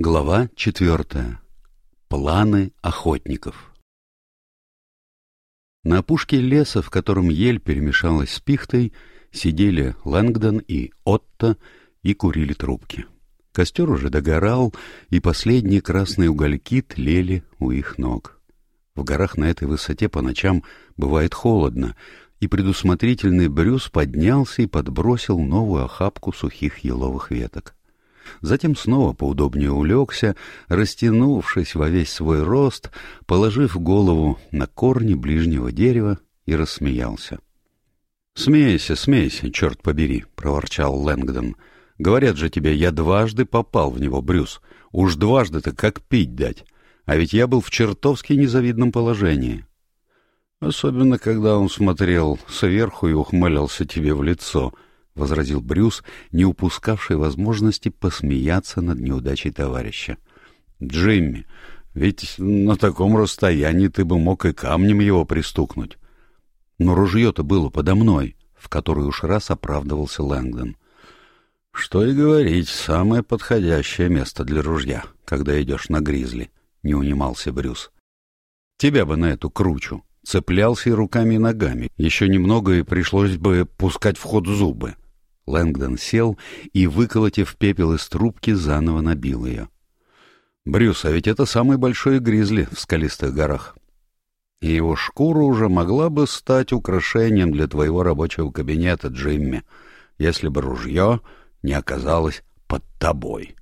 Глава четвертая. Планы охотников. На опушке леса, в котором ель перемешалась с пихтой, сидели Лэнгдон и Отто и курили трубки. Костер уже догорал, и последние красные угольки тлели у их ног. В горах на этой высоте по ночам бывает холодно, и предусмотрительный Брюс поднялся и подбросил новую охапку сухих еловых веток. Затем снова поудобнее улегся, растянувшись во весь свой рост, положив голову на корни ближнего дерева и рассмеялся. — Смейся, смейся, черт побери, — проворчал Лэнгдон. — Говорят же тебе, я дважды попал в него, Брюс. Уж дважды-то как пить дать. А ведь я был в чертовски незавидном положении. Особенно, когда он смотрел сверху и ухмылялся тебе в лицо —— возразил Брюс, не упускавший возможности посмеяться над неудачей товарища. «Джимми, ведь на таком расстоянии ты бы мог и камнем его пристукнуть». «Но ружье-то было подо мной», — в который уж раз оправдывался Лэнгдон. «Что и говорить, самое подходящее место для ружья, когда идешь на гризли», — не унимался Брюс. «Тебя бы на эту кручу», цеплялся и руками и ногами. Еще немного, и пришлось бы пускать в ход зубы. Лэнгдон сел и, выколотив пепел из трубки, заново набил ее. «Брюс, а ведь это самый большой гризли в скалистых горах. И его шкура уже могла бы стать украшением для твоего рабочего кабинета, Джимми, если бы ружье не оказалось под тобой».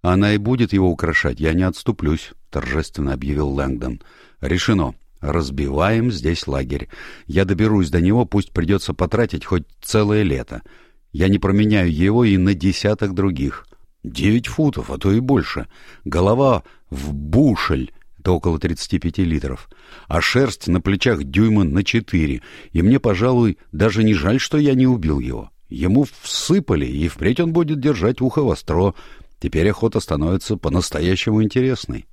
«Она и будет его украшать, я не отступлюсь», — торжественно объявил Лэнгдон. «Решено. Разбиваем здесь лагерь. Я доберусь до него, пусть придется потратить хоть целое лето». Я не променяю его и на десяток других. Девять футов, а то и больше. Голова в бушель, это около 35 литров, а шерсть на плечах дюйма на четыре. и мне, пожалуй, даже не жаль, что я не убил его. Ему всыпали, и впредь он будет держать ухо востро. Теперь охота становится по-настоящему интересной.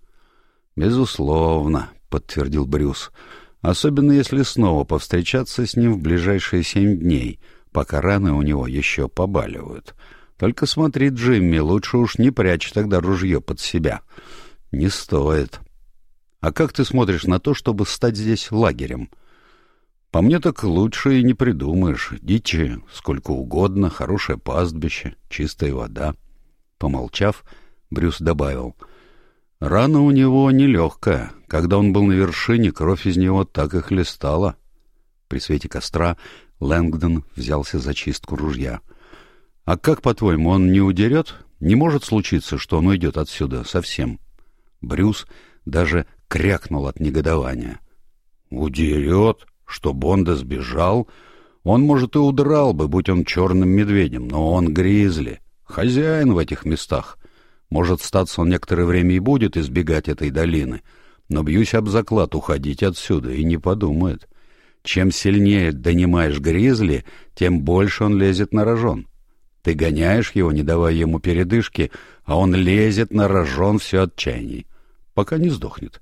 «Безусловно», — подтвердил Брюс, — «особенно если снова повстречаться с ним в ближайшие семь дней» пока раны у него еще побаливают. Только смотри, Джимми, лучше уж не прячь тогда ружье под себя. Не стоит. А как ты смотришь на то, чтобы стать здесь лагерем? По мне так лучше и не придумаешь. Дичи сколько угодно, хорошее пастбище, чистая вода. Помолчав, Брюс добавил. Рана у него нелегкая. Когда он был на вершине, кровь из него так и хлестала. При свете костра Лэнгдон взялся за чистку ружья. «А как, по-твоему, он не удерет? Не может случиться, что он уйдет отсюда совсем?» Брюс даже крякнул от негодования. «Удерет? Что Бонда сбежал? Он, может, и удрал бы, будь он черным медведем, но он гризли, хозяин в этих местах. Может, статься он некоторое время и будет избегать этой долины, но бьюсь об заклад уходить отсюда и не подумает. Чем сильнее донимаешь гризли, тем больше он лезет на рожон. Ты гоняешь его, не давая ему передышки, а он лезет на рожон все отчаяний, пока не сдохнет.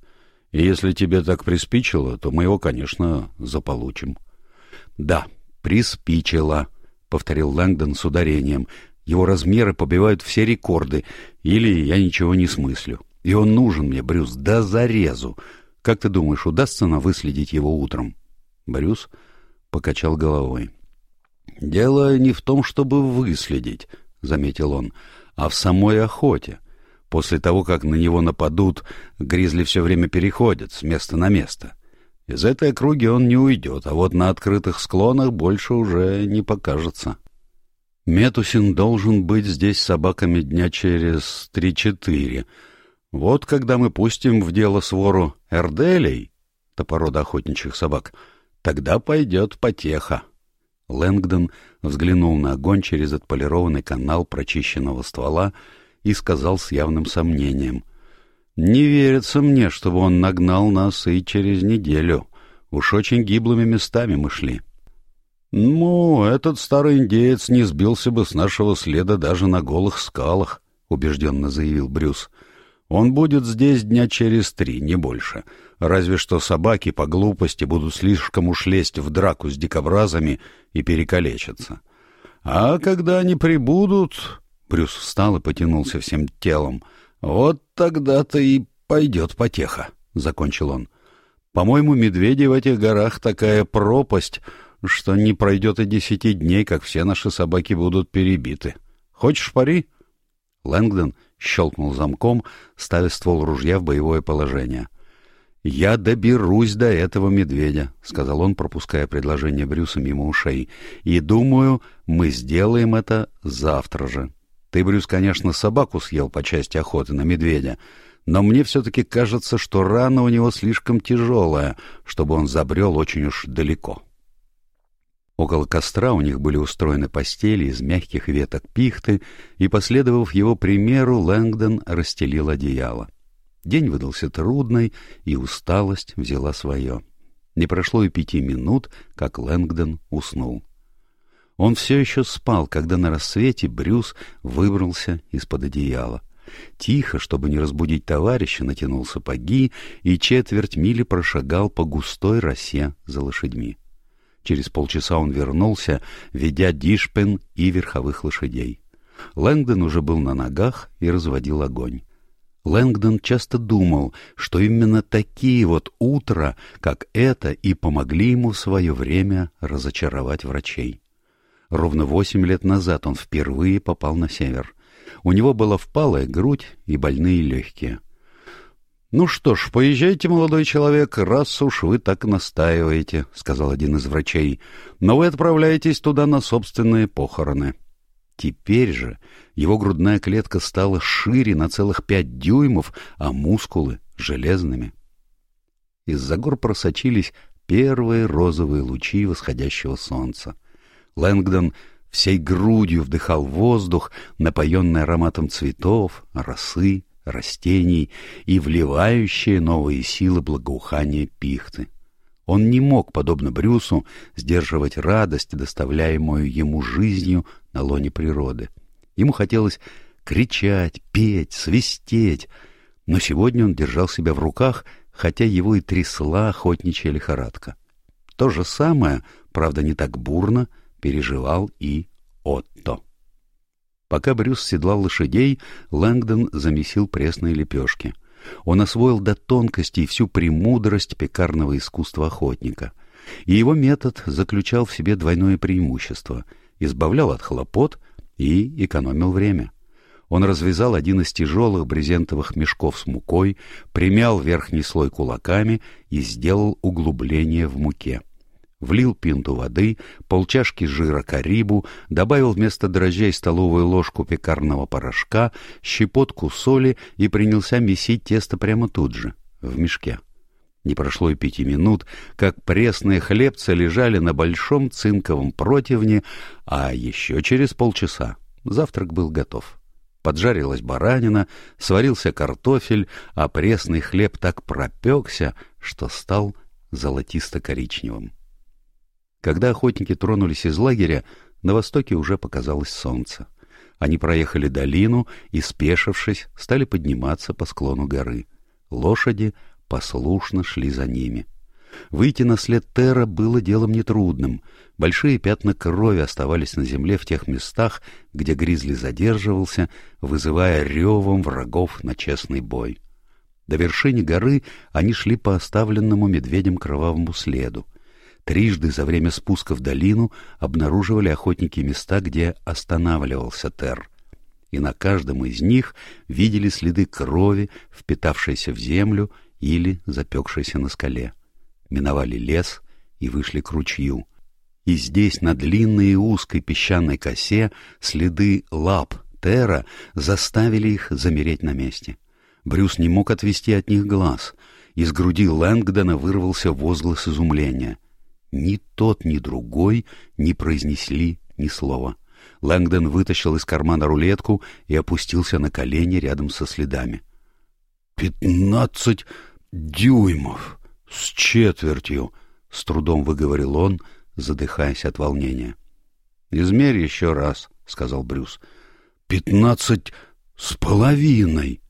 И если тебе так приспичило, то мы его, конечно, заполучим. — Да, приспичило, — повторил Лэнгдон с ударением. Его размеры побивают все рекорды, или я ничего не смыслю. И он нужен мне, Брюс, до зарезу. Как ты думаешь, удастся нам выследить его утром? Борюс покачал головой. «Дело не в том, чтобы выследить», — заметил он, — «а в самой охоте. После того, как на него нападут, гризли все время переходят с места на место. Из этой округи он не уйдет, а вот на открытых склонах больше уже не покажется». «Метусин должен быть здесь с собаками дня через три-четыре. Вот когда мы пустим в дело свору эрделей, топорода охотничьих собак — Тогда пойдет потеха. Лэнгдон взглянул на огонь через отполированный канал прочищенного ствола и сказал с явным сомнением. «Не верится мне, чтобы он нагнал нас и через неделю. Уж очень гиблыми местами мы шли». «Ну, этот старый индеец не сбился бы с нашего следа даже на голых скалах», — убежденно заявил Брюс. Он будет здесь дня через три, не больше. Разве что собаки по глупости будут слишком уж лезть в драку с дикобразами и перекалечатся. А когда они прибудут...» Брюс встал и потянулся всем телом. «Вот тогда-то и пойдет потеха», — закончил он. «По-моему, медведи в этих горах такая пропасть, что не пройдет и десяти дней, как все наши собаки будут перебиты. Хочешь пари?» Лэнгдон — щелкнул замком, ставя ствол ружья в боевое положение. «Я доберусь до этого медведя», — сказал он, пропуская предложение Брюса мимо ушей. «И думаю, мы сделаем это завтра же. Ты, Брюс, конечно, собаку съел по части охоты на медведя, но мне все-таки кажется, что рана у него слишком тяжелая, чтобы он забрел очень уж далеко». Около костра у них были устроены постели из мягких веток пихты, и, последовав его примеру, Лэнгдон расстелил одеяло. День выдался трудный, и усталость взяла свое. Не прошло и пяти минут, как Лэнгдон уснул. Он все еще спал, когда на рассвете Брюс выбрался из-под одеяла. Тихо, чтобы не разбудить товарища, натянул сапоги и четверть мили прошагал по густой росе за лошадьми. Через полчаса он вернулся, ведя Дишпен и верховых лошадей. Лэнгдон уже был на ногах и разводил огонь. Лэнгдон часто думал, что именно такие вот утра, как это, и помогли ему в свое время разочаровать врачей. Ровно восемь лет назад он впервые попал на север. У него была впалая грудь и больные легкие. «Ну что ж, поезжайте, молодой человек, раз уж вы так настаиваете», — сказал один из врачей. «Но вы отправляетесь туда на собственные похороны». Теперь же его грудная клетка стала шире на целых пять дюймов, а мускулы — железными. Из-за гор просочились первые розовые лучи восходящего солнца. Лэнгдон всей грудью вдыхал воздух, напоенный ароматом цветов, росы, растений и вливающие новые силы благоухание пихты. Он не мог, подобно Брюсу, сдерживать радость, доставляемую ему жизнью на лоне природы. Ему хотелось кричать, петь, свистеть, но сегодня он держал себя в руках, хотя его и трясла охотничья лихорадка. То же самое, правда не так бурно, переживал и Отто. Пока Брюс седлал лошадей, Лэнгдон замесил пресные лепешки. Он освоил до тонкости всю премудрость пекарного искусства охотника. И его метод заключал в себе двойное преимущество — избавлял от хлопот и экономил время. Он развязал один из тяжелых брезентовых мешков с мукой, примял верхний слой кулаками и сделал углубление в муке. Влил пинту воды, полчашки жира карибу, добавил вместо дрожжей столовую ложку пекарного порошка, щепотку соли и принялся месить тесто прямо тут же, в мешке. Не прошло и пяти минут, как пресные хлебцы лежали на большом цинковом противне, а еще через полчаса завтрак был готов. Поджарилась баранина, сварился картофель, а пресный хлеб так пропекся, что стал золотисто-коричневым. Когда охотники тронулись из лагеря, на востоке уже показалось солнце. Они проехали долину и, спешившись, стали подниматься по склону горы. Лошади послушно шли за ними. Выйти на след Тера было делом нетрудным. Большие пятна крови оставались на земле в тех местах, где Гризли задерживался, вызывая ревом врагов на честный бой. До вершины горы они шли по оставленному медведем кровавому следу — Трижды за время спуска в долину обнаруживали охотники места, где останавливался Тер. И на каждом из них видели следы крови, впитавшейся в землю или запекшейся на скале. Миновали лес и вышли к ручью. И здесь на длинной и узкой песчаной косе следы лап Тера заставили их замереть на месте. Брюс не мог отвести от них глаз. Из груди Лэнгдона вырвался возглас изумления — ни тот, ни другой не произнесли ни слова. Лэнгдон вытащил из кармана рулетку и опустился на колени рядом со следами. «Пятнадцать дюймов! С четвертью!» — с трудом выговорил он, задыхаясь от волнения. «Измерь еще раз», — сказал Брюс. «Пятнадцать с половиной!»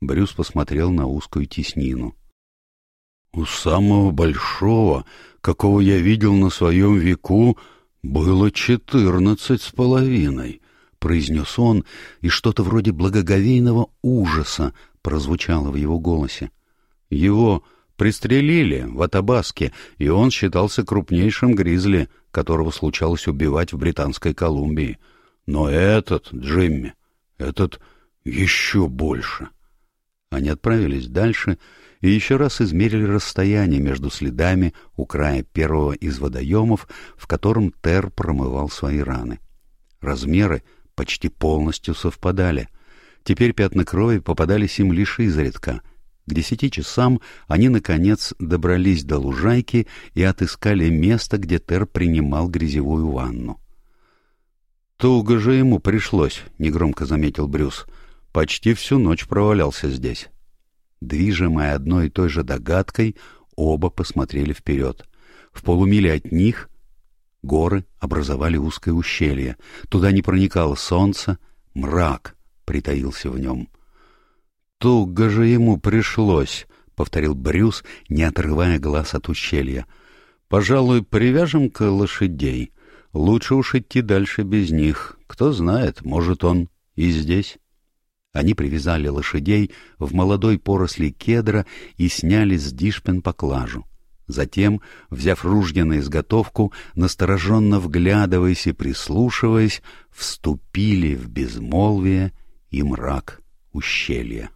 Брюс посмотрел на узкую теснину у самого большого, какого я видел на своем веку, было четырнадцать с половиной, — произнес он, и что-то вроде благоговейного ужаса прозвучало в его голосе. Его пристрелили в Атабаске, и он считался крупнейшим гризли, которого случалось убивать в Британской Колумбии. Но этот, Джимми, этот еще больше. Они отправились дальше — и еще раз измерили расстояние между следами у края первого из водоемов, в котором Тер промывал свои раны. Размеры почти полностью совпадали. Теперь пятна крови попадались им лишь изредка. К десяти часам они, наконец, добрались до лужайки и отыскали место, где Тер принимал грязевую ванну. «Туго же ему пришлось», — негромко заметил Брюс. «Почти всю ночь провалялся здесь» движимая одной и той же догадкой, оба посмотрели вперед. В полумиле от них горы образовали узкое ущелье. Туда не проникало солнце, мрак притаился в нем. «Туго же ему пришлось», — повторил Брюс, не отрывая глаз от ущелья. «Пожалуй, привяжем-ка лошадей. Лучше уж идти дальше без них. Кто знает, может, он и здесь». Они привязали лошадей в молодой поросли кедра и сняли с дишпен поклажу. Затем, взяв ружья на изготовку, настороженно вглядываясь и прислушиваясь, вступили в безмолвие и мрак ущелья.